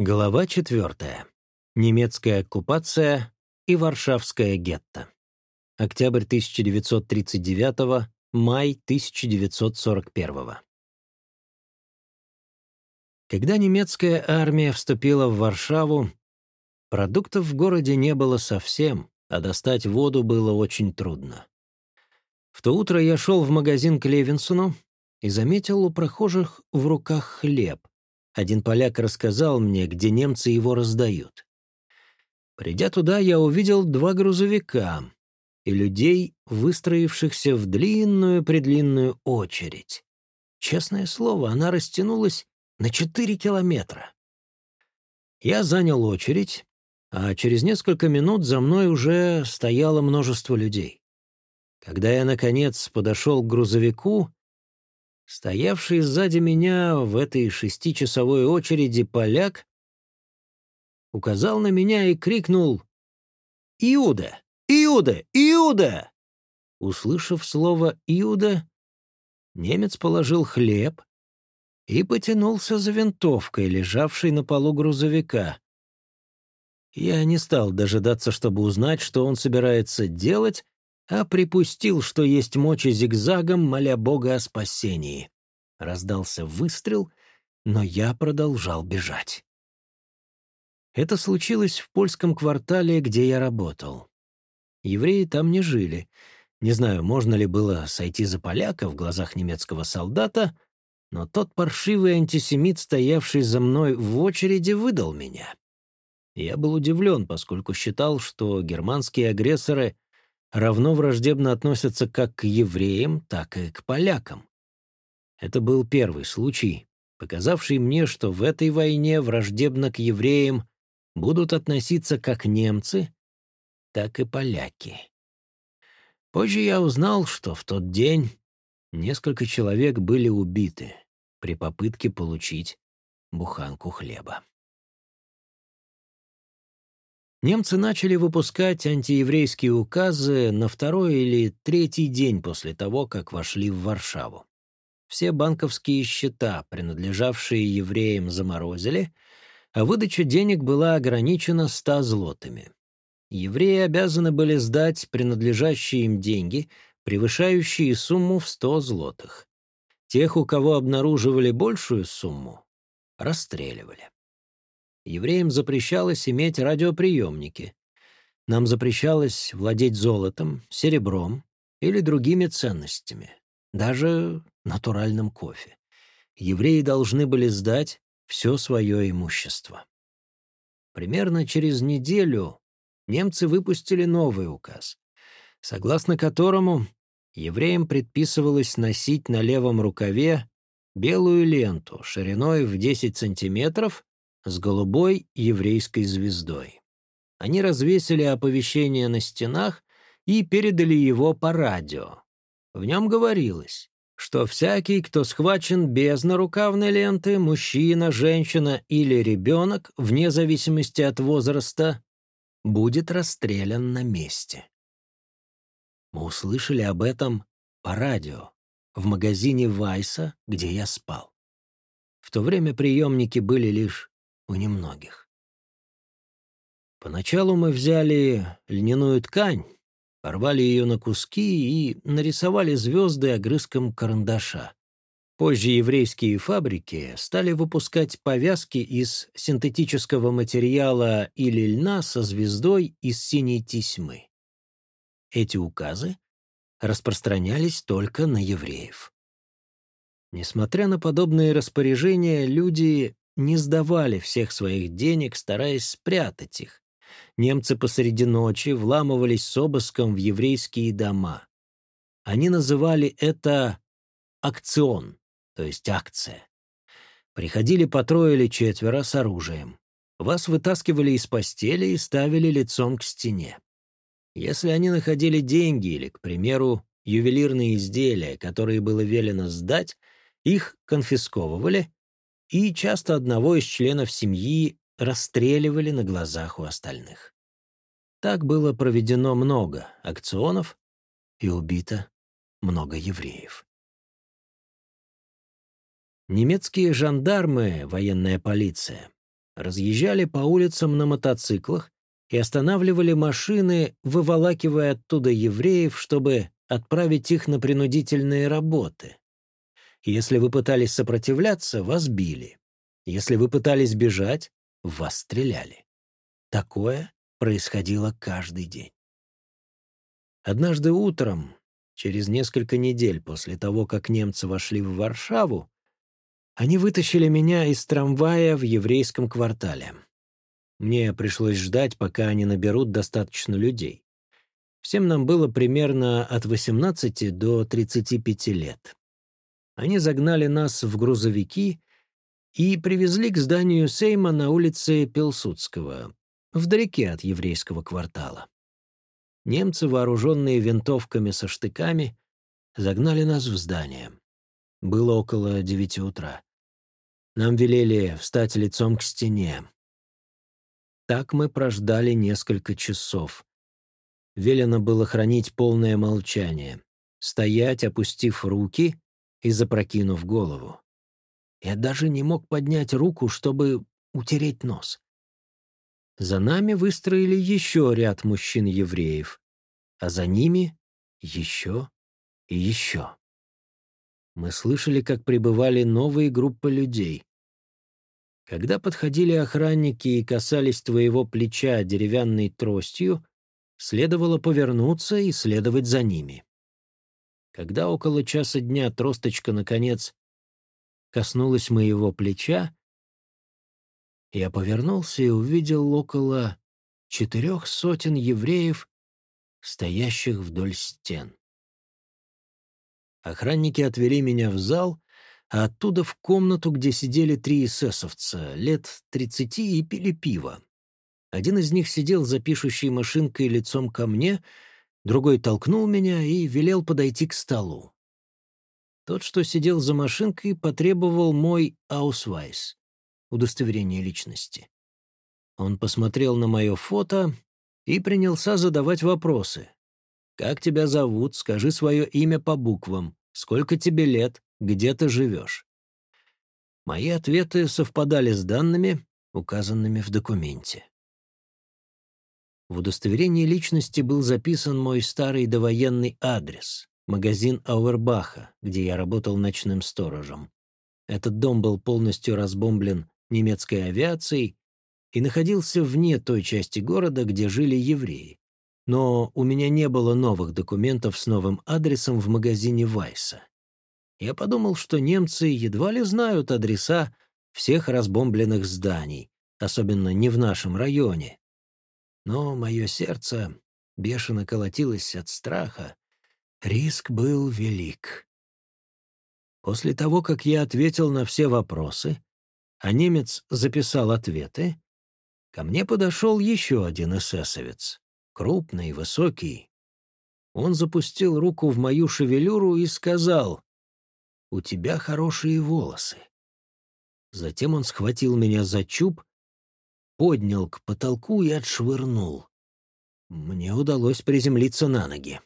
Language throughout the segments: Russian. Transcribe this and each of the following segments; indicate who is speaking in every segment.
Speaker 1: Глава четвертая. Немецкая оккупация и Варшавское гетто. Октябрь 1939, май 1941. Когда немецкая армия вступила в Варшаву, продуктов в городе не было совсем, а достать воду было очень трудно. В то утро я шел в магазин к Левинсону и заметил у прохожих в руках хлеб, один поляк рассказал мне, где немцы его раздают. Придя туда, я увидел два грузовика и людей, выстроившихся в длинную-предлинную очередь. Честное слово, она растянулась на четыре километра. Я занял очередь, а через несколько минут за мной уже стояло множество людей. Когда я, наконец, подошел к грузовику, Стоявший сзади меня в этой шестичасовой очереди поляк указал на меня и крикнул «Иуда! Иуда! Иуда!» Услышав слово «Иуда», немец положил хлеб и потянулся за винтовкой, лежавшей на полу грузовика. Я не стал дожидаться, чтобы узнать, что он собирается делать, а припустил, что есть мочи зигзагом, моля Бога о спасении. Раздался выстрел, но я продолжал бежать. Это случилось в польском квартале, где я работал. Евреи там не жили. Не знаю, можно ли было сойти за поляка в глазах немецкого солдата, но тот паршивый антисемит, стоявший за мной в очереди, выдал меня. Я был удивлен, поскольку считал, что германские агрессоры — равно враждебно относятся как к евреям, так и к полякам. Это был первый случай, показавший мне, что в этой войне враждебно к евреям будут относиться как немцы, так и поляки. Позже я узнал, что в тот день несколько человек были убиты при попытке получить буханку хлеба. Немцы начали выпускать антиеврейские указы на второй или третий день после того, как вошли в Варшаву. Все банковские счета, принадлежавшие евреям, заморозили, а выдача денег была ограничена ста злотами. Евреи обязаны были сдать принадлежащие им деньги, превышающие сумму в сто злотых. Тех, у кого обнаруживали большую сумму, расстреливали евреям запрещалось иметь радиоприемники. Нам запрещалось владеть золотом, серебром или другими ценностями, даже натуральным кофе. Евреи должны были сдать все свое имущество. Примерно через неделю немцы выпустили новый указ, согласно которому евреям предписывалось носить на левом рукаве белую ленту шириной в 10 сантиметров с голубой еврейской звездой. Они развесили оповещение на стенах и передали его по радио. В нем говорилось, что всякий, кто схвачен без нарукавной ленты, мужчина, женщина или ребенок, вне зависимости от возраста, будет расстрелян на месте. Мы услышали об этом по радио, в магазине Вайса, где я спал. В то время приемники были лишь у немногих. Поначалу мы взяли льняную ткань, порвали ее на куски и нарисовали звезды огрызком карандаша. Позже еврейские фабрики стали выпускать повязки из синтетического материала или льна со звездой из синей тесьмы. Эти указы распространялись только на евреев. Несмотря на подобные распоряжения, люди не сдавали всех своих денег, стараясь спрятать их. Немцы посреди ночи вламывались с обыском в еврейские дома. Они называли это акцион, то есть акция. Приходили по трое или четверо с оружием. Вас вытаскивали из постели и ставили лицом к стене. Если они находили деньги или, к примеру, ювелирные изделия, которые было велено сдать, их конфисковывали и часто одного из членов семьи расстреливали на глазах у остальных. Так было проведено много акционов и убито много евреев. Немецкие жандармы, военная полиция, разъезжали по улицам на мотоциклах и останавливали машины, выволакивая оттуда евреев, чтобы отправить их на принудительные работы. Если вы пытались сопротивляться, вас били. Если вы пытались бежать, вас стреляли. Такое происходило каждый день. Однажды утром, через несколько недель после того, как немцы вошли в Варшаву, они вытащили меня из трамвая в еврейском квартале. Мне пришлось ждать, пока они наберут достаточно людей. Всем нам было примерно от 18 до 35 лет. Они загнали нас в грузовики и привезли к зданию Сейма на улице Пилсудского, вдалеке от еврейского квартала. Немцы, вооруженные винтовками со штыками, загнали нас в здание. Было около девяти утра. Нам велели встать лицом к стене. Так мы прождали несколько часов. Велено было хранить полное молчание, стоять, опустив руки и запрокинув голову. Я даже не мог поднять руку, чтобы утереть нос. За нами выстроили еще ряд мужчин-евреев, а за ними еще и еще. Мы слышали, как прибывали новые группы людей. Когда подходили охранники и касались твоего плеча деревянной тростью, следовало повернуться и следовать за ними. Когда около часа дня тросточка, наконец, коснулась моего плеча, я повернулся и увидел около четырех сотен евреев, стоящих вдоль стен. Охранники отвели меня в зал, а оттуда в комнату, где сидели три эсэсовца, лет тридцати, и пили пиво. Один из них сидел за пишущей машинкой лицом ко мне, другой толкнул меня и велел подойти к столу. Тот, что сидел за машинкой, потребовал мой аусвайс — удостоверение личности. Он посмотрел на мое фото и принялся задавать вопросы. «Как тебя зовут? Скажи свое имя по буквам. Сколько тебе лет? где ты живешь. Мои ответы совпадали с данными, указанными в документе. В удостоверении личности был записан мой старый довоенный адрес — магазин Ауэрбаха, где я работал ночным сторожем. Этот дом был полностью разбомблен немецкой авиацией и находился вне той части города, где жили евреи. Но у меня не было новых документов с новым адресом в магазине Вайса. Я подумал, что немцы едва ли знают адреса всех разбомбленных зданий, особенно не в нашем районе. Но мое сердце бешено колотилось от страха. Риск был велик. После того, как я ответил на все вопросы, а немец записал ответы, ко мне подошел еще один эсэсовец, крупный, высокий. Он запустил руку в мою шевелюру и сказал, у тебя хорошие волосы». Затем он схватил меня за чуб, поднял к потолку и отшвырнул. Мне удалось приземлиться на ноги.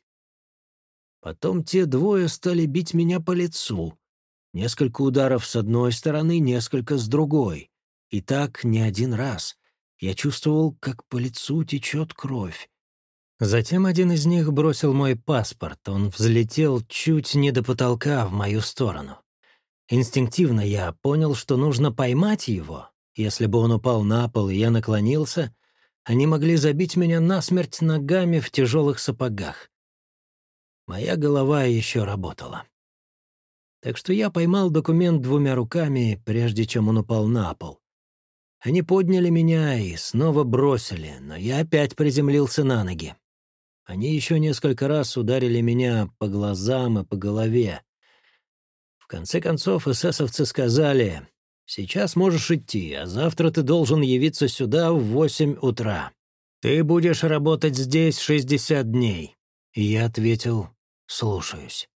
Speaker 1: Потом те двое стали бить меня по лицу. Несколько ударов с одной стороны, несколько с другой. И так не один раз. Я чувствовал, как по лицу течет кровь. Затем один из них бросил мой паспорт. Он взлетел чуть не до потолка в мою сторону. Инстинктивно я понял, что нужно поймать его. Если бы он упал на пол, и я наклонился, они могли забить меня насмерть ногами в тяжелых сапогах. Моя голова еще работала. Так что я поймал документ двумя руками, прежде чем он упал на пол. Они подняли меня и снова бросили, но я опять приземлился на ноги. Они еще несколько раз ударили меня по глазам и по голове. В конце концов, эсэсовцы сказали, «Сейчас можешь идти, а завтра ты должен явиться сюда в восемь утра. Ты будешь работать здесь шестьдесят дней». И я ответил, «Слушаюсь».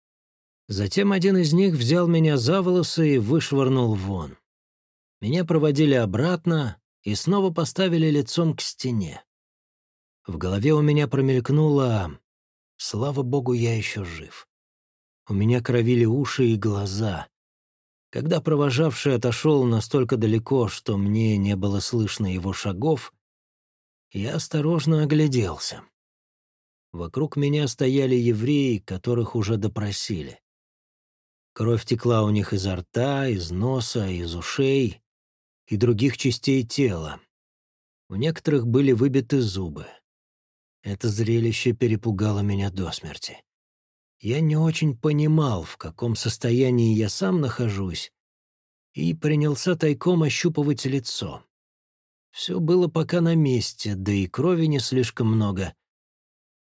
Speaker 1: Затем один из них взял меня за волосы и вышвырнул вон. Меня проводили обратно и снова поставили лицом к стене. В голове у меня промелькнуло «Слава богу, я еще жив». У меня кровили уши и глаза. Когда провожавший отошел настолько далеко, что мне не было слышно его шагов, я осторожно огляделся. Вокруг меня стояли евреи, которых уже допросили. Кровь текла у них изо рта, из носа, из ушей и других частей тела. У некоторых были выбиты зубы. Это зрелище перепугало меня до смерти. Я не очень понимал, в каком состоянии я сам нахожусь, и принялся тайком ощупывать лицо. Все было пока на месте, да и крови не слишком много.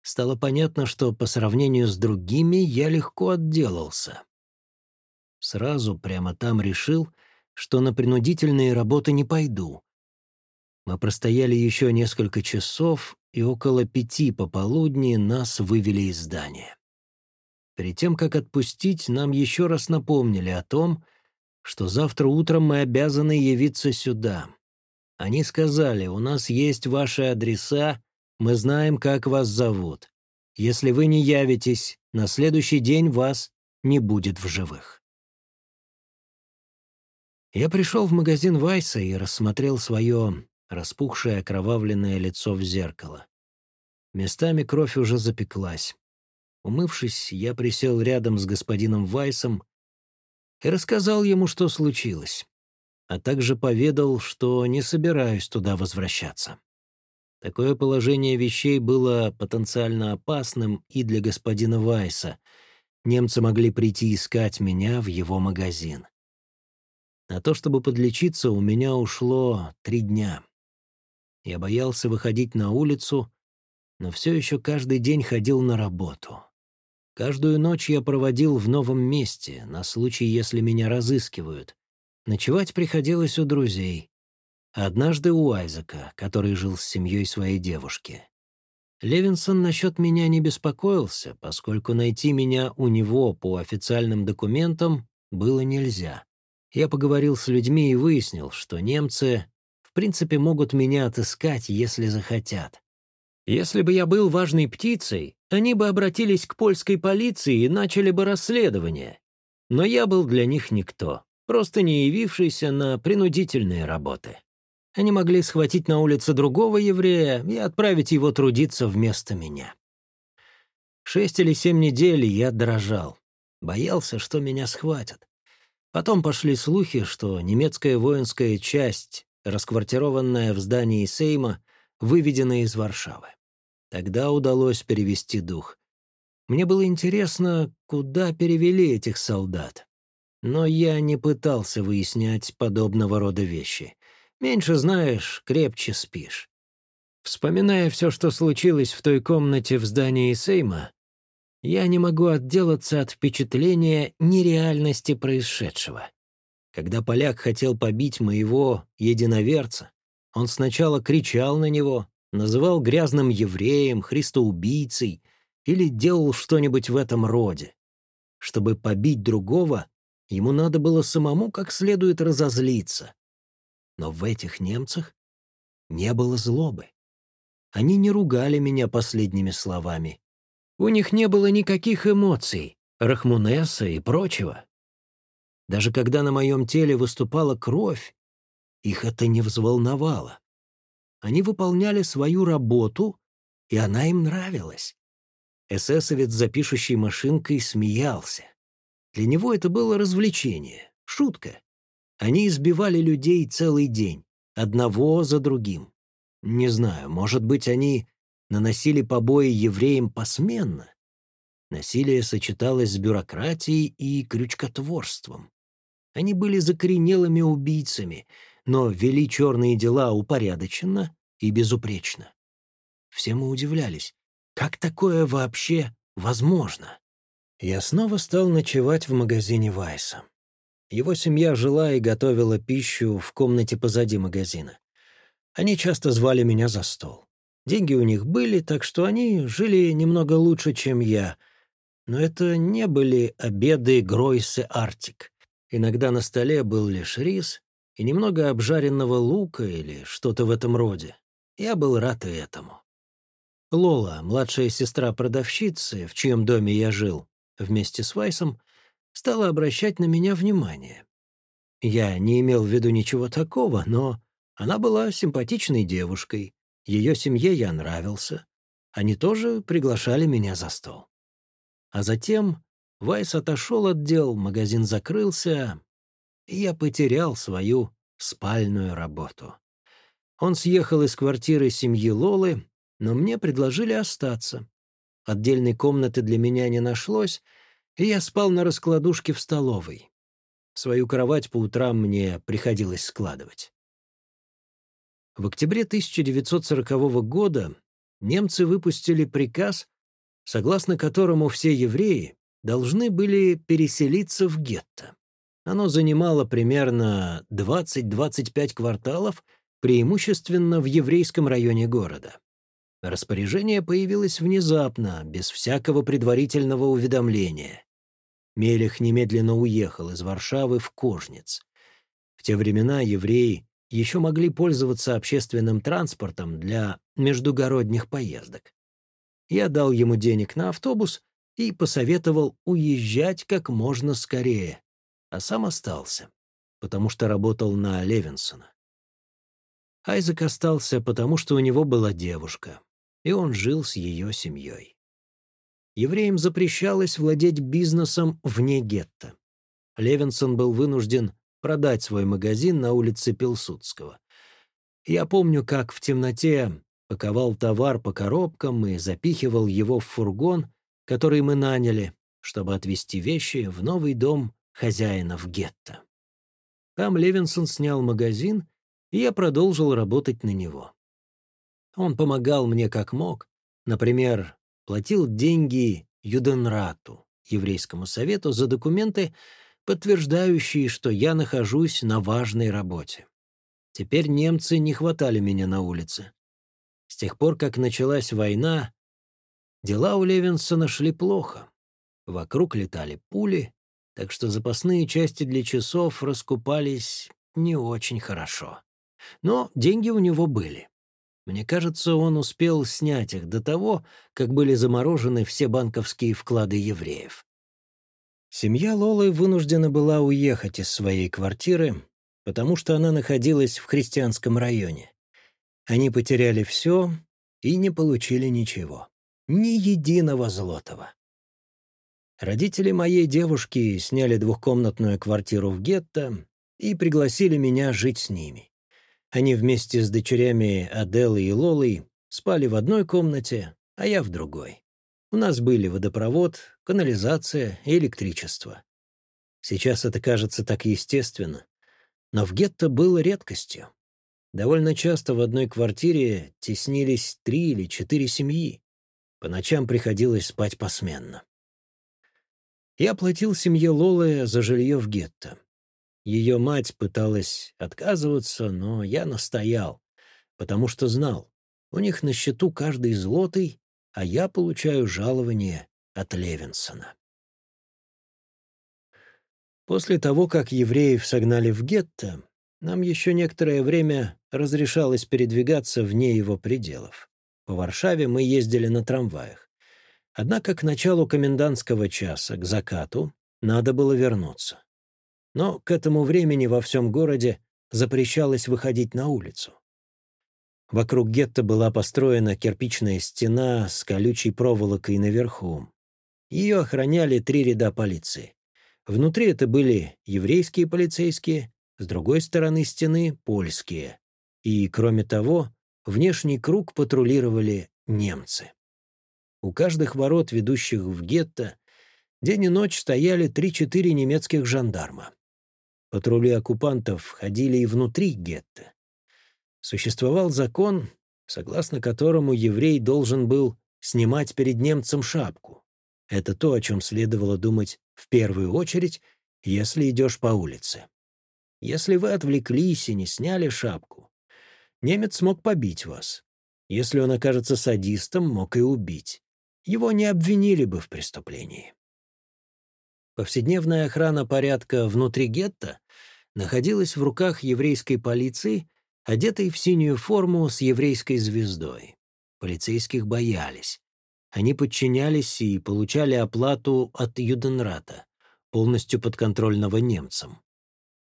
Speaker 1: Стало понятно, что по сравнению с другими я легко отделался. Сразу прямо там решил, что на принудительные работы не пойду. Мы простояли еще несколько часов, и около пяти пополудни нас вывели из здания. Перед тем, как отпустить, нам еще раз напомнили о том, что завтра утром мы обязаны явиться сюда. Они сказали, у нас есть ваши адреса, мы знаем, как вас зовут. Если вы не явитесь, на следующий день вас не будет в живых. Я пришел в магазин Вайса и рассмотрел свое распухшее окровавленное лицо в зеркало. Местами кровь уже запеклась. Умывшись, я присел рядом с господином Вайсом и рассказал ему, что случилось, а также поведал, что не собираюсь туда возвращаться. Такое положение вещей было потенциально опасным и для господина Вайса. Немцы могли прийти искать меня в его магазин. На то, чтобы подлечиться, у меня ушло три дня. Я боялся выходить на улицу, но все еще каждый день ходил на работу. Каждую ночь я проводил в новом месте, на случай, если меня разыскивают. Ночевать приходилось у друзей. Однажды у Айзека, который жил с семьей своей девушки. Левинсон насчет меня не беспокоился, поскольку найти меня у него по официальным документам было нельзя. Я поговорил с людьми и выяснил, что немцы в принципе могут меня отыскать, если захотят. Если бы я был важной птицей, они бы обратились к польской полиции и начали бы расследование. Но я был для них никто, просто не явившийся на принудительные работы. Они могли схватить на улице другого еврея и отправить его трудиться вместо меня. Шесть или семь недель я дрожал. Боялся, что меня схватят. Потом пошли слухи, что немецкая воинская часть, расквартированная в здании Сейма, выведена из Варшавы. Тогда удалось перевести дух. Мне было интересно, куда перевели этих солдат. Но я не пытался выяснять подобного рода вещи. Меньше знаешь, крепче спишь. Вспоминая все, что случилось в той комнате в здании Сейма, я не могу отделаться от впечатления нереальности происшедшего. Когда поляк хотел побить моего единоверца, он сначала кричал на него, называл грязным евреем, христоубийцей или делал что-нибудь в этом роде. Чтобы побить другого, ему надо было самому как следует разозлиться. Но в этих немцах не было злобы. Они не ругали меня последними словами. У них не было никаких эмоций, рахмунеса и прочего. Даже когда на моем теле выступала кровь, их это не взволновало. Они выполняли свою работу, и она им нравилась. Эсэсовец за пишущей машинкой смеялся. Для него это было развлечение, шутка. Они избивали людей целый день, одного за другим. Не знаю, может быть, они наносили побои евреям посменно. Насилие сочеталось с бюрократией и крючкотворством. Они были закоренелыми убийцами — но вели черные дела упорядоченно и безупречно. Все мы удивлялись, как такое вообще возможно? Я снова стал ночевать в магазине Вайса. Его семья жила и готовила пищу в комнате позади магазина. Они часто звали меня за стол. Деньги у них были, так что они жили немного лучше, чем я. Но это не были обеды Гройсе Артик. Иногда на столе был лишь рис, и немного обжаренного лука или что-то в этом роде. Я был рад и этому. Лола, младшая сестра продавщицы, в чьем доме я жил, вместе с Вайсом, стала обращать на меня внимание. я не имел в виду ничего такого, но она была симпатичной девушкой, ее семье я нравился. Они тоже приглашали меня за стол. А затем Вайс отошел от дел, магазин закрылся, я потерял свою спальную работу. Он съехал из квартиры семьи Лолы, но мне предложили остаться. Отдельной комнаты для меня не нашлось, и я спал на раскладушке в столовой. Свою кровать по утрам мне приходилось складывать. В октябре 1940 года немцы выпустили приказ, согласно которому все евреи должны были переселиться в гетто. Оно занимало примерно 20-25 кварталов, преимущественно в еврейском районе города. Распоряжение появилось внезапно, без всякого предварительного уведомления. Мелех немедленно уехал из Варшавы в Кожниц. В те времена евреи еще могли пользоваться общественным транспортом для междугородних поездок. Я дал ему денег на автобус и посоветовал уезжать как можно скорее, а сам остался, потому что работал на Левинсона. Айзек остался, потому что у него была девушка, и он жил с ее семьей. Евреям запрещалось владеть бизнесом вне гетто. Левинсон был вынужден продать свой магазин на улице Пилсудского. Я помню, как в темноте паковал товар по коробкам и запихивал его в фургон, который мы наняли, чтобы отвезти вещи в новый дом хозяина в гетто. Там Левинсон снял магазин, и я продолжил работать на него. Он помогал мне как мог, например, платил деньги Юденрату, еврейскому совету, за документы, подтверждающие, что я нахожусь на важной работе. Теперь немцы не хватали меня на улице. С тех пор, как началась война, дела у Левинсона шли плохо. Вокруг летали пули, так что запасные части для часов раскупались не очень хорошо. Но деньги у него были. Мне кажется, он успел снять их до того, как были заморожены все банковские вклады евреев. Семья Лолы вынуждена была уехать из своей квартиры, потому что она находилась в христианском районе. Они потеряли все и не получили ничего. Ни единого злотого. Родители моей девушки сняли двухкомнатную квартиру в гетто и пригласили меня жить с ними. Они вместе с дочерями Аделой и Лолой спали в одной комнате, а я в другой. У нас были водопровод, канализация и электричество. Сейчас это кажется так естественно, но в гетто было редкостью. Довольно часто в одной квартире теснились три или четыре семьи. По ночам приходилось спать посменно. Я платил семье Лолы за жилье в гетто. Ее мать пыталась отказываться, но я настоял, потому что знал, у них на счету каждый злотый, а я получаю жалование от Левинсона. После того, как евреев согнали в гетто, нам еще некоторое время разрешалось передвигаться вне его пределов. По Варшаве мы ездили на трамваях. Однако к началу комендантского часа, к закату, надо было вернуться. Но к этому времени во всем городе запрещалось выходить на улицу. Вокруг гетто была построена кирпичная стена с колючей проволокой наверху. Ее охраняли три ряда полиции. Внутри это были еврейские полицейские, с другой стороны стены — польские. И, кроме того, внешний круг патрулировали немцы. У каждых ворот, ведущих в гетто, день и ночь стояли три-четыре немецких жандарма. Патрули оккупантов ходили и внутри гетто. Существовал закон, согласно которому еврей должен был снимать перед немцем шапку. Это то, о чем следовало думать в первую очередь, если идешь по улице. Если вы отвлеклись и не сняли шапку, немец мог побить вас. Если он окажется садистом, мог и убить. Его не обвинили бы в преступлении. Повседневная охрана порядка внутри гетто находилась в руках еврейской полиции, одетой в синюю форму с еврейской звездой. Полицейских боялись. Они подчинялись и получали оплату от Юденрата, полностью подконтрольного немцам.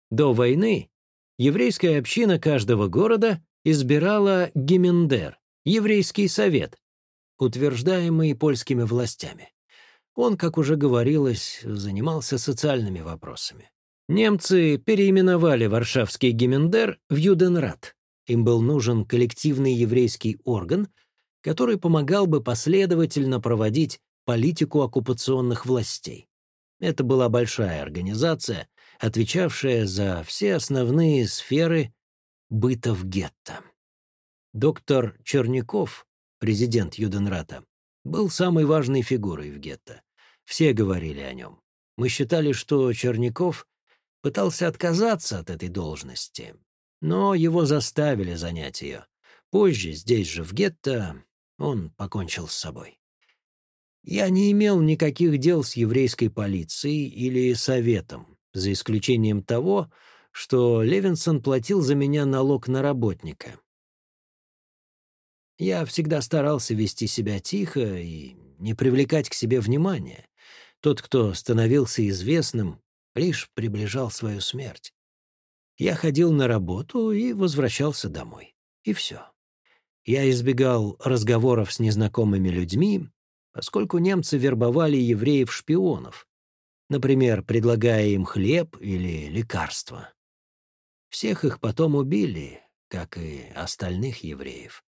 Speaker 1: До войны еврейская община каждого города избирала гемендер, еврейский совет, утверждаемый польскими властями. Он, как уже говорилось, занимался социальными вопросами. Немцы переименовали Варшавский Гемендер в Юденрат. Им был нужен коллективный еврейский орган, который помогал бы последовательно проводить политику оккупационных властей. Это была большая организация, отвечавшая за все основные сферы быта в гетто. Доктор Черняков, президент Юденрата, был самой важной фигурой в гетто. Все говорили о нем. Мы считали, что Черняков пытался отказаться от этой должности, но его заставили занять ее. Позже, здесь же, в гетто, он покончил с собой. Я не имел никаких дел с еврейской полицией или советом, за исключением того, что Левинсон платил за меня налог на работника. Я всегда старался вести себя тихо и не привлекать к себе внимания. Тот, кто становился известным, лишь приближал свою смерть. Я ходил на работу и возвращался домой. И все. Я избегал разговоров с незнакомыми людьми, поскольку немцы вербовали евреев-шпионов, например, предлагая им хлеб или лекарства. Всех их потом убили, как и остальных евреев.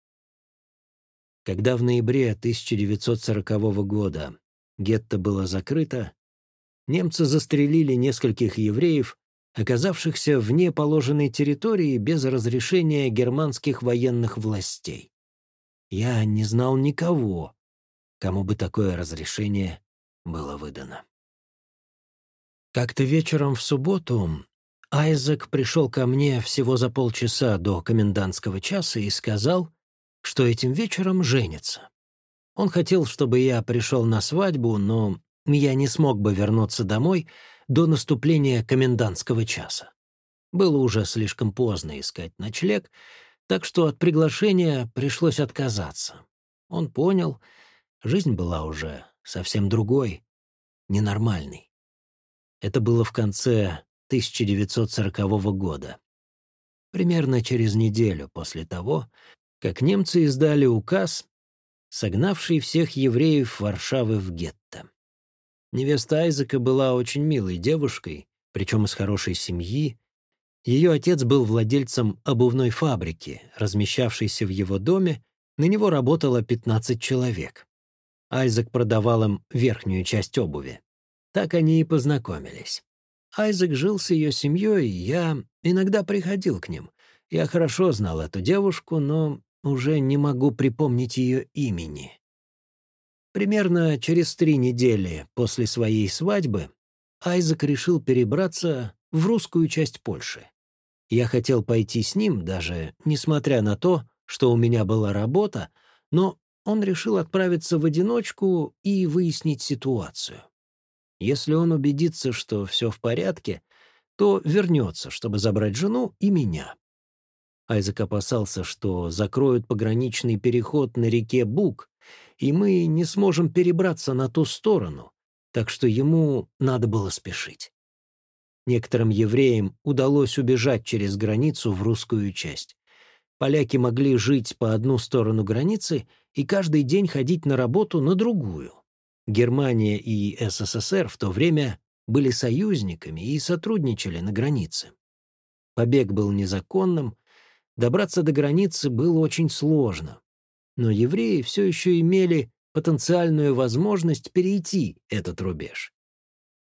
Speaker 1: Когда в ноябре 1940 года гетто было закрыто, немцы застрелили нескольких евреев, оказавшихся вне положенной территории без разрешения германских военных властей. Я не знал никого, кому бы такое разрешение было выдано. Как-то вечером в субботу Айзек пришел ко мне всего за полчаса до комендантского часа и сказал, что этим вечером женится. Он хотел, чтобы я пришел на свадьбу, но я не смог бы вернуться домой до наступления комендантского часа. Было уже слишком поздно искать ночлег, так что от приглашения пришлось отказаться. Он понял, жизнь была уже совсем другой, ненормальной. Это было в конце 1940 года. Примерно через неделю после того, как немцы издали указ, согнавший всех евреев Варшавы в гетто. Невеста Айзека была очень милой девушкой, причем из хорошей семьи. Ее отец был владельцем обувной фабрики, размещавшейся в его доме, на него работало 15 человек. Айзек продавал им верхнюю часть обуви. Так они и познакомились. Айзек жил с ее семьей, и я иногда приходил к ним. Я хорошо знал эту девушку, но уже не могу припомнить ее имени. Примерно через три недели после своей свадьбы Айзек решил перебраться в русскую часть Польши. Я хотел пойти с ним, даже несмотря на то, что у меня была работа, но он решил отправиться в одиночку и выяснить ситуацию. Если он убедится, что все в порядке, то вернется, чтобы забрать жену и меня. Айзек опасался, что закроют пограничный переход на реке Бук, и мы не сможем перебраться на ту сторону, так что ему надо было спешить. Некоторым евреям удалось убежать через границу в русскую часть. Поляки могли жить по одну сторону границы и каждый день ходить на работу на другую. Германия и СССР в то время были союзниками и сотрудничали на границе. Побег был незаконным, Добраться до границы было очень сложно. Но евреи все еще имели потенциальную возможность перейти этот рубеж.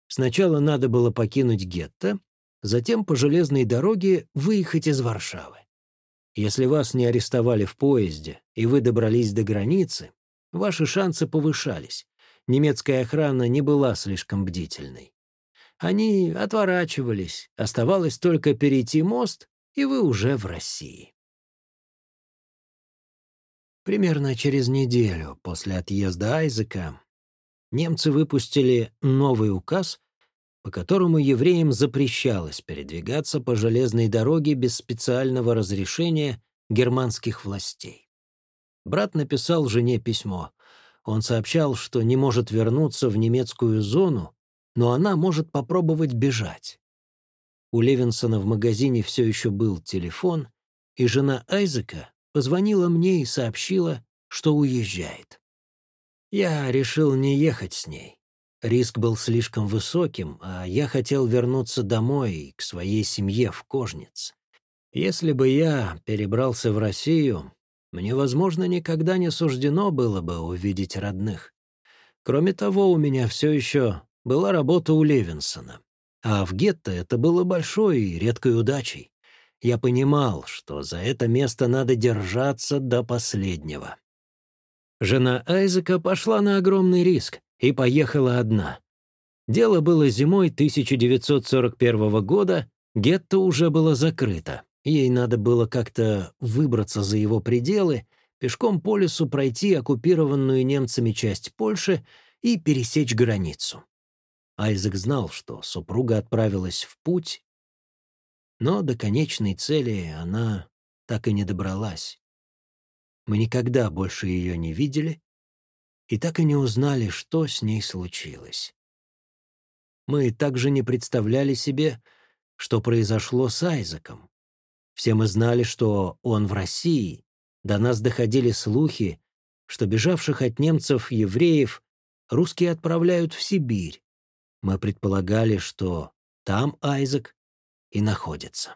Speaker 1: Сначала надо было покинуть гетто, затем по железной дороге выехать из Варшавы. Если вас не арестовали в поезде, и вы добрались до границы, ваши шансы повышались. Немецкая охрана не была слишком бдительной. Они отворачивались, оставалось только перейти мост и вы уже в России. Примерно через неделю после отъезда Айзека немцы выпустили новый указ, по которому евреям запрещалось передвигаться по железной дороге без специального разрешения германских властей. Брат написал жене письмо. Он сообщал, что не может вернуться в немецкую зону, но она может попробовать бежать. У Левинсона в магазине все еще был телефон, и жена Айзека позвонила мне и сообщила, что уезжает. Я решил не ехать с ней. Риск был слишком высоким, а я хотел вернуться домой, к своей семье в Кожниц. Если бы я перебрался в Россию, мне, возможно, никогда не суждено было бы увидеть родных. Кроме того, у меня все еще была работа у Левинсона. А в гетто это было большой и редкой удачей. Я понимал, что за это место надо держаться до последнего. Жена Айзека пошла на огромный риск и поехала одна. Дело было зимой 1941 года, гетто уже было закрыто. Ей надо было как-то выбраться за его пределы, пешком по лесу пройти оккупированную немцами часть Польши и пересечь границу. Айзек знал, что супруга отправилась в путь, но до конечной цели она так и не добралась. Мы никогда больше ее не видели и так и не узнали, что с ней случилось. Мы также не представляли себе, что произошло с Айзеком. Все мы знали, что он в России. До нас доходили слухи, что бежавших от немцев евреев русские отправляют в Сибирь. Мы предполагали, что там Айзек и находится.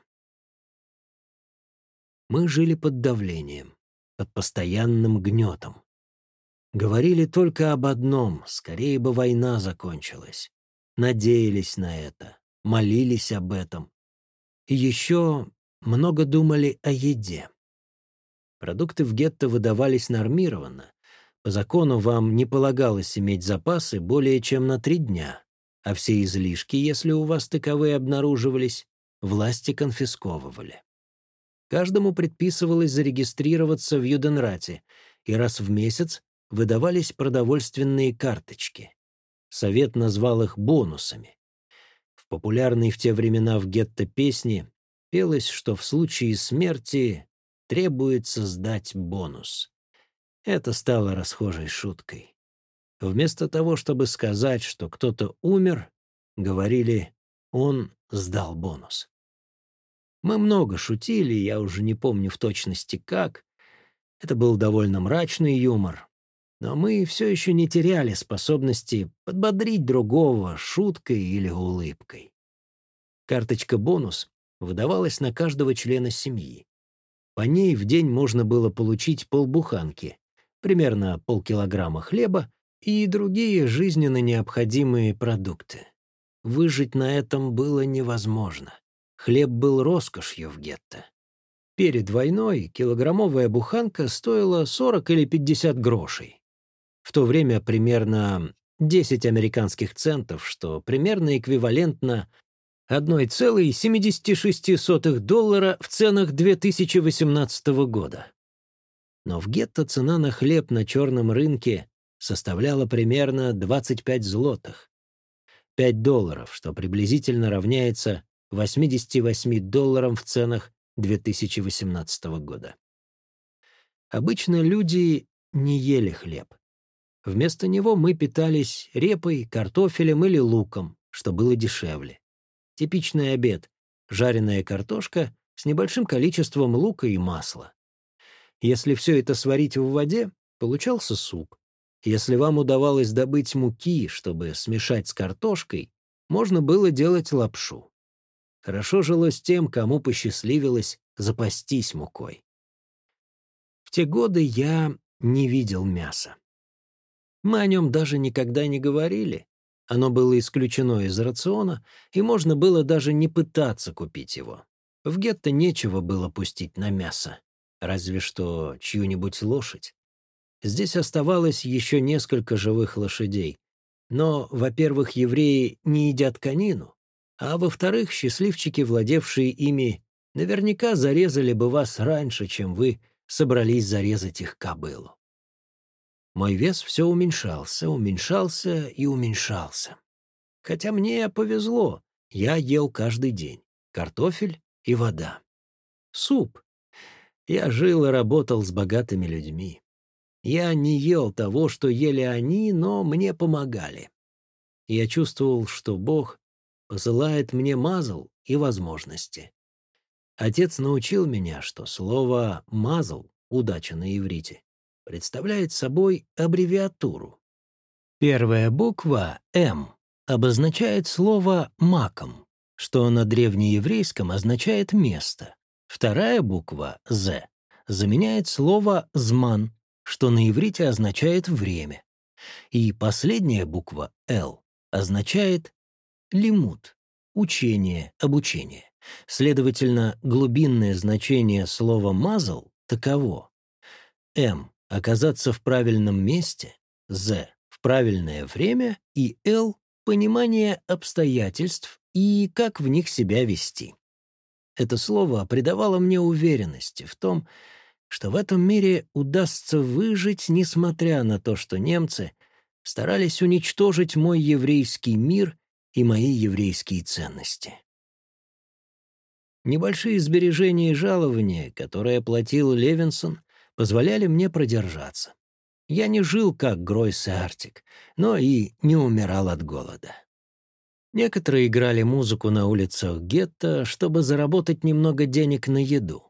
Speaker 1: Мы жили под давлением, под постоянным гнетом. Говорили только об одном — скорее бы война закончилась. Надеялись на это, молились об этом. И еще много думали о еде. Продукты в гетто выдавались нормированно. По закону вам не полагалось иметь запасы более чем на три дня, а все излишки, если у вас таковые обнаруживались, власти конфисковывали. Каждому предписывалось зарегистрироваться в Юденрате, и раз в месяц выдавались продовольственные карточки. Совет назвал их бонусами. В популярной в те времена в гетто песне пелось, что в случае смерти требуется сдать бонус. Это стало расхожей шуткой. Вместо того, чтобы сказать, что кто-то умер, говорили «он сдал бонус». Мы много шутили, я уже не помню в точности как. Это был довольно мрачный юмор. Но мы все еще не теряли способности подбодрить другого шуткой или улыбкой. Карточка «бонус» выдавалась на каждого члена семьи. По ней в день можно было получить полбуханки, примерно полкилограмма хлеба и другие жизненно необходимые продукты. Выжить на этом было невозможно. Хлеб был роскошью в гетто. Перед войной килограммовая буханка стоила 40 или 50 грошей. В то время примерно 10 американских центов, что примерно эквивалентно 1,76 доллара в ценах 2018 года. Но в гетто цена на хлеб на черном рынке составляла примерно 25 злотых. 5 долларов, что приблизительно равняется 88 долларам в ценах 2018 года. Обычно люди не ели хлеб. Вместо него мы питались репой, картофелем или луком, что было дешевле. Типичный обед — жареная картошка с небольшим количеством лука и масла. Если все это сварить в воде, получался суп. Если вам удавалось добыть муки, чтобы смешать с картошкой, можно было делать лапшу. Хорошо жилось тем, кому посчастливилось запастись мукой. В те годы я не видел мяса. Мы о нем даже никогда не говорили. Оно было исключено из рациона, и можно было даже не пытаться купить его. В гетто нечего было пустить на мясо, разве что чью-нибудь лошадь. Здесь оставалось еще несколько живых лошадей. Но, во-первых, евреи не едят конину, а во-вторых, счастливчики, владевшие ими, наверняка зарезали бы вас раньше, чем вы собрались зарезать их кобылу. Мой вес все уменьшался, уменьшался и уменьшался. Хотя мне повезло, я ел каждый день картофель и вода. Суп. Я жил и работал с богатыми людьми. Я не ел того, что ели они, но мне помогали. Я чувствовал, что Бог посылает мне мазал, и возможности. Отец научил меня, что слово «мазл» — удача на иврите — представляет собой аббревиатуру. Первая буква «М» обозначает слово «маком», что на древнееврейском означает «место». Вторая буква «З» заменяет слово «зман», что на иврите означает «время». И последняя буква «Л» означает «лимут» — учение, обучение. Следовательно, глубинное значение слова «мазал» таково. «М» — оказаться в правильном месте, «З» — в правильное время и «Л» — понимание обстоятельств и как в них себя вести. Это слово придавало мне уверенности в том, что в этом мире удастся выжить, несмотря на то, что немцы старались уничтожить мой еврейский мир и мои еврейские ценности. Небольшие сбережения и жалования, которые платил Левинсон, позволяли мне продержаться. Я не жил как Гройс и Артик, но и не умирал от голода. Некоторые играли музыку на улицах гетто, чтобы заработать немного денег на еду.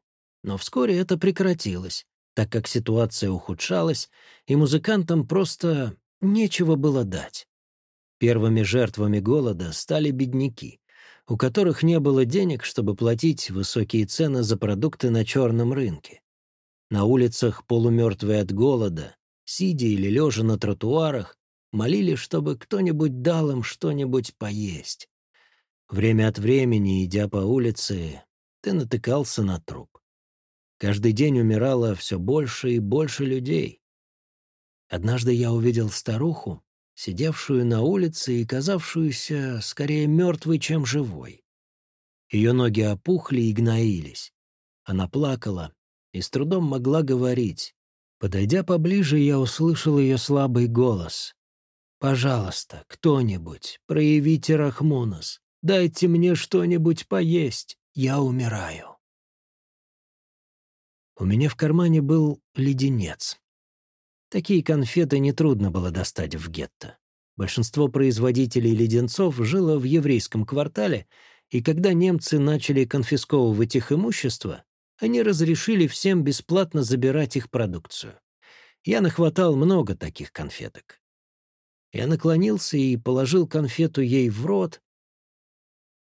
Speaker 1: Но вскоре это прекратилось, так как ситуация ухудшалась, и музыкантам просто нечего было дать. Первыми жертвами голода стали бедняки, у которых не было денег, чтобы платить высокие цены за продукты на черном рынке. На улицах, полумертвые от голода, сидя или лежа на тротуарах, молили, чтобы кто-нибудь дал им что-нибудь поесть. Время от времени, идя по улице, ты натыкался на труп. Каждый день умирало все больше и больше людей. Однажды я увидел старуху, сидевшую на улице и казавшуюся скорее мертвой, чем живой. Ее ноги опухли и гноились. Она плакала и с трудом могла говорить. Подойдя поближе, я услышал ее слабый голос. Пожалуйста, кто-нибудь, проявите Рахмунас. Дайте мне что-нибудь поесть. Я умираю. У меня в кармане был леденец. Такие конфеты нетрудно было достать в гетто. Большинство производителей леденцов жило в еврейском квартале, и когда немцы начали конфисковывать их имущество, они разрешили всем бесплатно забирать их продукцию. Я нахватал много таких конфеток. Я наклонился и положил конфету ей в рот,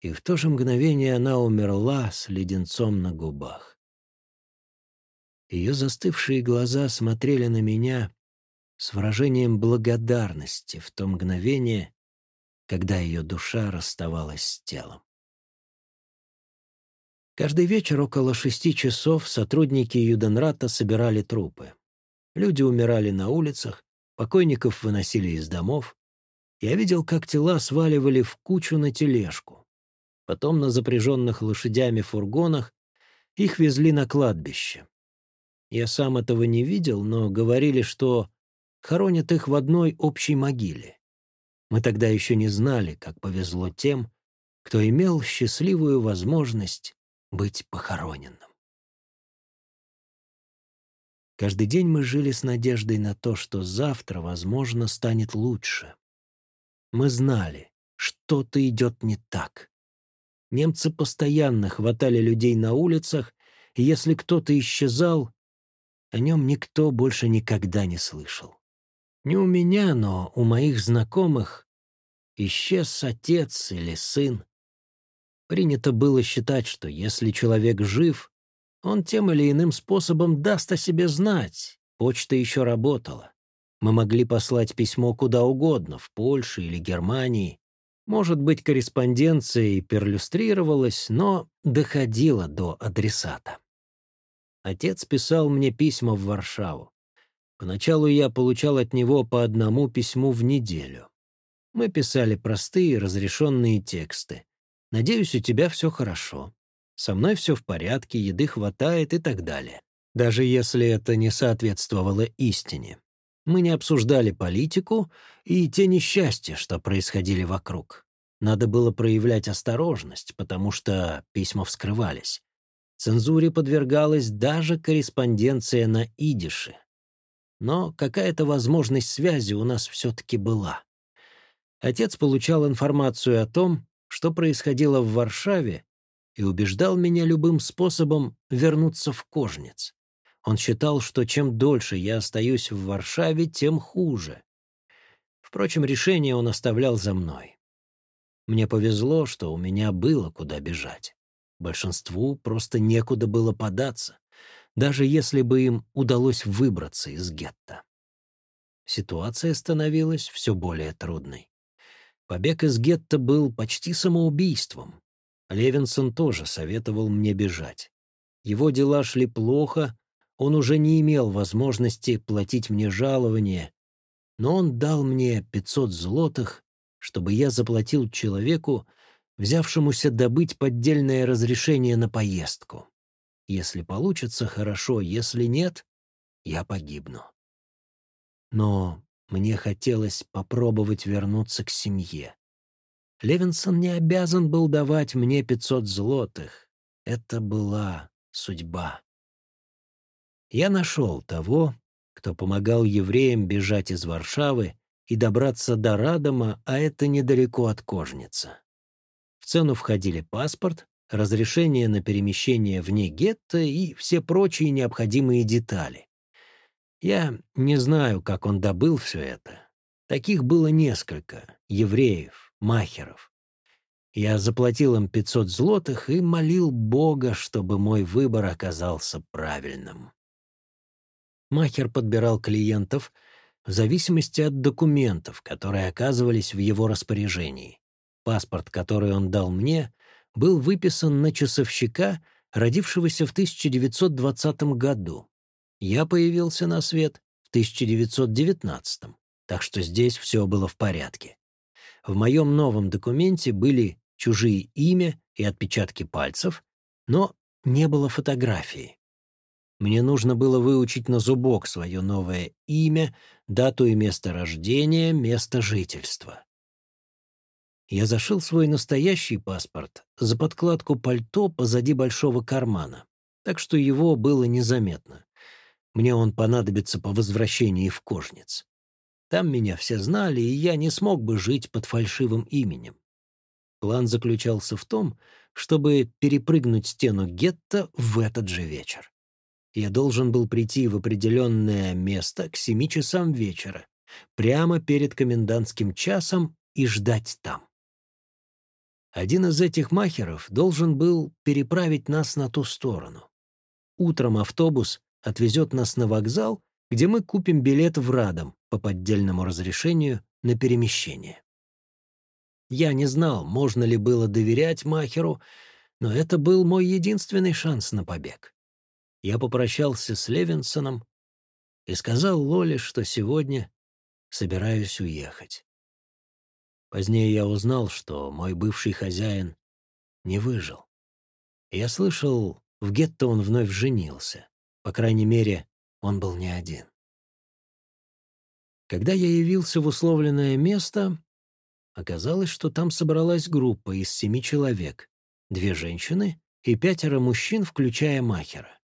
Speaker 1: и в то же мгновение она умерла с леденцом на губах. Ее застывшие глаза смотрели на меня с выражением благодарности в то мгновение, когда ее душа расставалась с телом. Каждый вечер около шести часов сотрудники Юденрата собирали трупы. Люди умирали на улицах, Покойников выносили из домов. Я видел, как тела сваливали в кучу на тележку. Потом на запряженных лошадями фургонах их везли на кладбище. Я сам этого не видел, но говорили, что хоронят их в одной общей могиле. Мы тогда еще не знали, как повезло тем, кто имел счастливую возможность быть похороненным. Каждый день мы жили с надеждой на то, что завтра, возможно, станет лучше. Мы знали, что-то идет не так. Немцы постоянно хватали людей на улицах, и если кто-то исчезал, о нем никто больше никогда не слышал. Не у меня, но у моих знакомых исчез отец или сын. Принято было считать, что если человек жив, он тем или иным способом даст о себе знать. Почта еще работала. Мы могли послать письмо куда угодно, в Польшу или Германии. Может быть, корреспонденция и перлюстрировалась, но доходила до адресата. Отец писал мне письма в Варшаву. Поначалу я получал от него по одному письму в неделю. Мы писали простые разрешенные тексты. «Надеюсь, у тебя все хорошо со мной все в порядке, еды хватает и так далее. Даже если это не соответствовало истине. Мы не обсуждали политику и те несчастья, что происходили вокруг. Надо было проявлять осторожность, потому что письма вскрывались. Цензуре подвергалась даже корреспонденция на идише. Но какая-то возможность связи у нас все-таки была. Отец получал информацию о том, что происходило в Варшаве, и убеждал меня любым способом вернуться в Кожниц. Он считал, что чем дольше я остаюсь в Варшаве, тем хуже. Впрочем, решение он оставлял за мной. Мне повезло, что у меня было куда бежать. Большинству просто некуда было податься, даже если бы им удалось выбраться из гетто. Ситуация становилась все более трудной. Побег из гетто был почти самоубийством. Левинсон тоже советовал мне бежать. Его дела шли плохо, он уже не имел возможности платить мне жалование, но он дал мне 500 злотых, чтобы я заплатил человеку, взявшемуся добыть поддельное разрешение на поездку. Если получится, хорошо, если нет, я погибну. Но мне хотелось попробовать вернуться к семье. Левинсон не обязан был давать мне 500 злотых. Это была судьба. Я нашел того, кто помогал евреям бежать из Варшавы и добраться до Радома, а это недалеко от Кожницы. Цену входили паспорт, разрешение на перемещение вне гетто и все прочие необходимые детали. Я не знаю, как он добыл все это. Таких было несколько — евреев, махеров. Я заплатил им 500 злотых и молил Бога, чтобы мой выбор оказался правильным. Махер подбирал клиентов в зависимости от документов, которые оказывались в его распоряжении. Паспорт, который он дал мне, был выписан на часовщика, родившегося в 1920 году. Я появился на свет в 1919, так что здесь все было в порядке. В моем новом документе были чужие имя и отпечатки пальцев, но не было фотографии. Мне нужно было выучить на зубок свое новое имя, дату и место рождения, место жительства. Я зашил свой настоящий паспорт за подкладку пальто позади большого кармана, так что его было незаметно. Мне он понадобится по возвращении в Кожниц. Там меня все знали, и я не смог бы жить под фальшивым именем. План заключался в том, чтобы перепрыгнуть стену гетто в этот же вечер я должен был прийти в определенное место к семи часам вечера, прямо перед комендантским часом и ждать там. Один из этих махеров должен был переправить нас на ту сторону. Утром автобус отвезет нас на вокзал, где мы купим билет в Радом по поддельному разрешению на перемещение. Я не знал, можно ли было доверять махеру, но это был мой единственный шанс на побег я попрощался с Левинсоном и сказал Лоле, что сегодня собираюсь уехать. Позднее я узнал, что мой бывший хозяин не выжил. Я слышал, в гетто он вновь женился. По крайней мере, он был не один. Когда я явился в условленное место, оказалось, что там собралась группа из семи человек, две женщины и пятеро мужчин, включая Махера.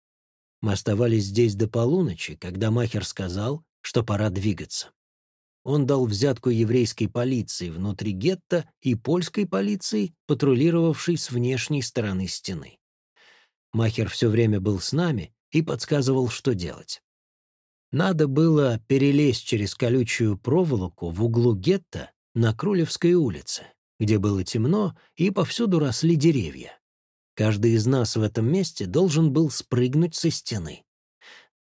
Speaker 1: Мы оставались здесь до полуночи, когда Махер сказал, что пора двигаться. Он дал взятку еврейской полиции внутри гетто и польской полиции, патрулировавшей с внешней стороны стены. Махер все время был с нами и подсказывал, что делать. Надо было перелезть через колючую проволоку в углу гетто на Крулевской улице, где было темно и повсюду росли деревья. Каждый из нас в этом месте должен был спрыгнуть со стены.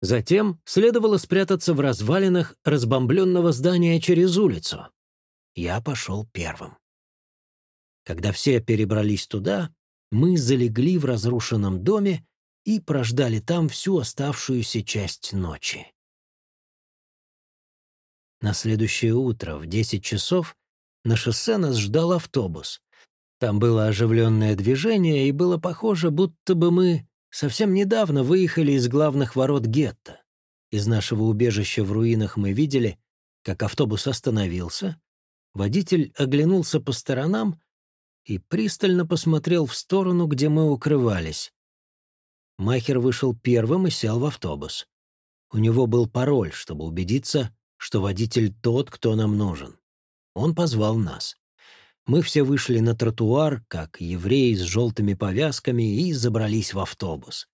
Speaker 1: Затем следовало спрятаться в развалинах разбомбленного здания через улицу. Я пошел первым. Когда все перебрались туда, мы залегли в разрушенном доме и прождали там всю оставшуюся часть ночи. На следующее утро в 10 часов на шоссе нас ждал автобус, там было оживленное движение, и было похоже, будто бы мы совсем недавно выехали из главных ворот гетто. Из нашего убежища в руинах мы видели, как автобус остановился, водитель оглянулся по сторонам и пристально посмотрел в сторону, где мы укрывались. Махер вышел первым и сел в автобус. У него был пароль, чтобы убедиться, что водитель тот, кто нам нужен. Он позвал нас. Мы все вышли на тротуар, как евреи с желтыми повязками, и забрались в автобус.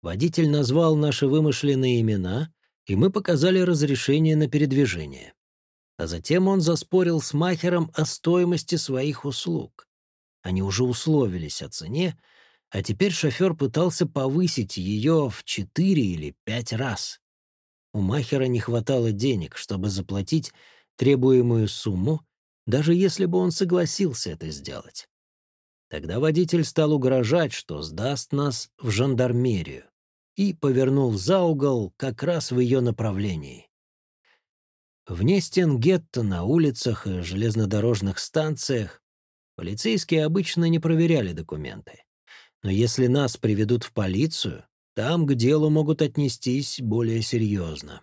Speaker 1: Водитель назвал наши вымышленные имена, и мы показали разрешение на передвижение. А затем он заспорил с махером о стоимости своих услуг. Они уже условились о цене, а теперь шофер пытался повысить ее в четыре или пять раз. У махера не хватало денег, чтобы заплатить требуемую сумму, даже если бы он согласился это сделать. Тогда водитель стал угрожать, что сдаст нас в жандармерию, и повернул за угол как раз в ее направлении. Вне стен гетто, на улицах и железнодорожных станциях полицейские обычно не проверяли документы. Но если нас приведут в полицию, там к делу могут отнестись более серьезно.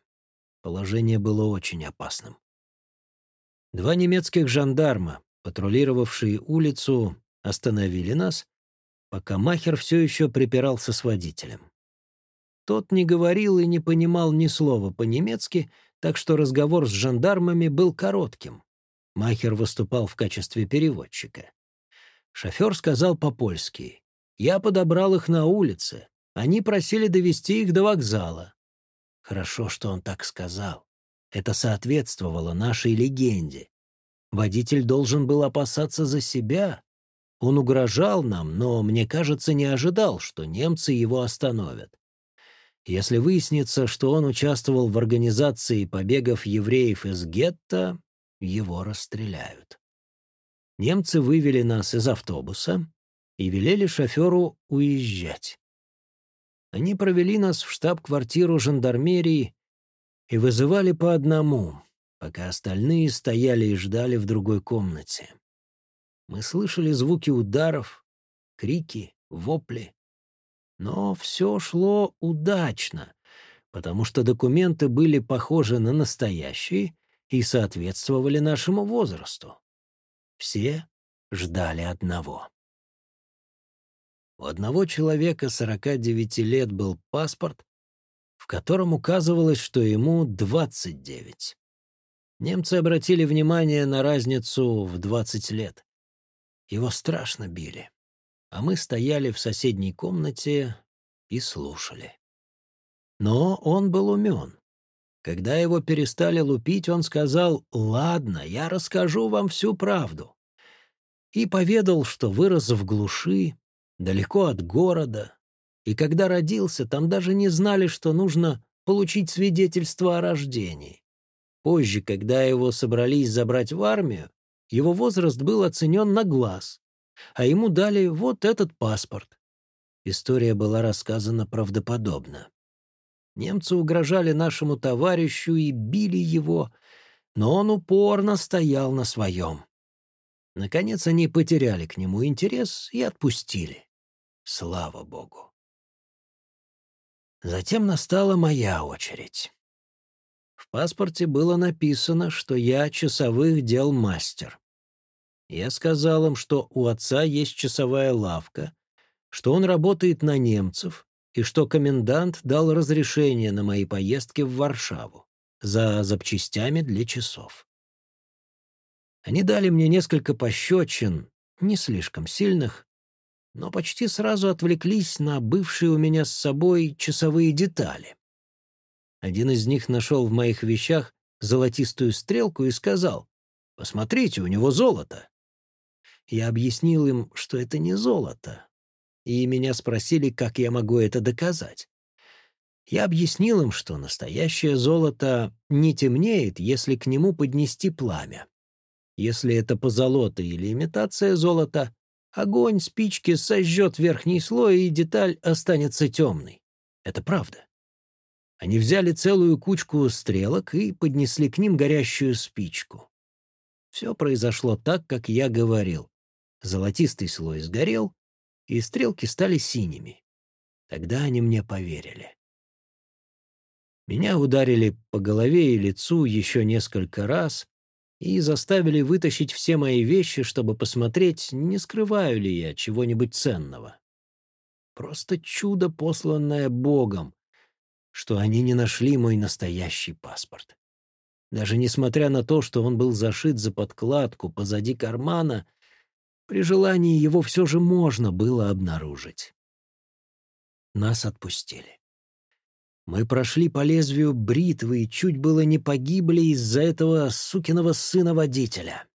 Speaker 1: Положение было очень опасным. Два немецких жандарма, патрулировавшие улицу, остановили нас, пока Махер все еще припирался с водителем. Тот не говорил и не понимал ни слова по-немецки, так что разговор с жандармами был коротким. Махер выступал в качестве переводчика. Шофер сказал по-польски. «Я подобрал их на улице. Они просили довести их до вокзала». Хорошо, что он так сказал. Это соответствовало нашей легенде. Водитель должен был опасаться за себя. Он угрожал нам, но, мне кажется, не ожидал, что немцы его остановят. Если выяснится, что он участвовал в организации побегов евреев из гетто, его расстреляют. Немцы вывели нас из автобуса и велели шоферу уезжать. Они провели нас в штаб-квартиру жандармерии и вызывали по одному, пока остальные стояли и ждали в другой комнате. Мы слышали звуки ударов, крики, вопли. Но все шло удачно, потому что документы были похожи на настоящие и соответствовали нашему возрасту. Все ждали одного. У одного человека 49 лет был паспорт, в котором указывалось, что ему 29. Немцы обратили внимание на разницу в 20 лет. Его страшно били, а мы стояли в соседней комнате и слушали. Но он был умен. Когда его перестали лупить, он сказал «Ладно, я расскажу вам всю правду». И поведал, что вырос в глуши, далеко от города, и когда родился, там даже не знали, что нужно получить свидетельство о рождении. Позже, когда его собрались забрать в армию, его возраст был оценен на глаз, а ему дали вот этот паспорт. История была рассказана правдоподобно. Немцы угрожали нашему товарищу и били его, но он упорно стоял на своем. Наконец они потеряли к нему интерес и отпустили. Слава богу. Затем настала моя очередь. В паспорте было написано, что я часовых дел мастер. Я сказал им, что у отца есть часовая лавка, что он работает на немцев и что комендант дал разрешение на мои поездки в Варшаву за запчастями для часов. Они дали мне несколько пощечин, не слишком сильных, но почти сразу отвлеклись на бывшие у меня с собой часовые детали. Один из них нашел в моих вещах золотистую стрелку и сказал, «Посмотрите, у него золото». Я объяснил им, что это не золото, и меня спросили, как я могу это доказать. Я объяснил им, что настоящее золото не темнеет, если к нему поднести пламя. Если это позолота или имитация золота, Огонь спички сожжет верхний слой, и деталь останется темной. Это правда. Они взяли целую кучку стрелок и поднесли к ним горящую спичку. Все произошло так, как я говорил. Золотистый слой сгорел, и стрелки стали синими. Тогда они мне поверили. Меня ударили по голове и лицу еще несколько раз, и заставили вытащить все мои вещи, чтобы посмотреть, не скрываю ли я чего-нибудь ценного. Просто чудо, посланное Богом, что они не нашли мой настоящий паспорт. Даже несмотря на то, что он был зашит за подкладку позади кармана, При желании его все же можно было обнаружить. Нас отпустили. Мы прошли по лезвию бритвы и чуть было не погибли из-за этого сукиного сына водителя.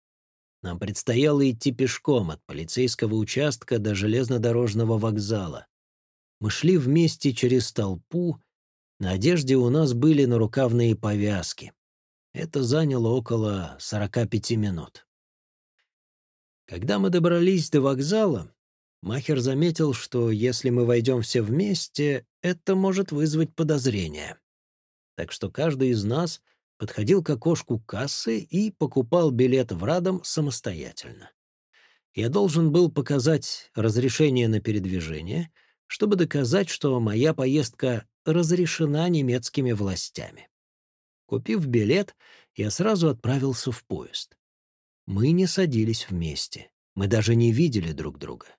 Speaker 1: Нам предстояло идти пешком от полицейского участка до железнодорожного вокзала. Мы шли вместе через толпу, на одежде у нас были нарукавные повязки. Это заняло около 45 минут. Когда мы добрались до вокзала, Махер заметил, что если мы войдем все вместе, это может вызвать подозрение. Так что каждый из нас подходил к окошку кассы и покупал билет в Радом самостоятельно. Я должен был показать разрешение на передвижение, чтобы доказать, что моя поездка разрешена немецкими властями. Купив билет, я сразу отправился в поезд. Мы не садились вместе, мы даже не видели друг друга.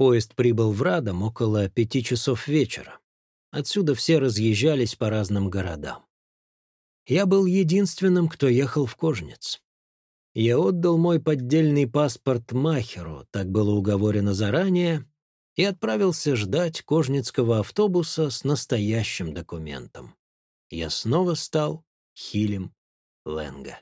Speaker 1: Поезд прибыл в Радом около пяти часов вечера. Отсюда все разъезжались по разным городам. Я был единственным, кто ехал в Кожнец. Я отдал мой поддельный паспорт Махеру, так было уговорено заранее, и отправился ждать кожницкого автобуса с настоящим документом. Я снова стал Хилем Ленга.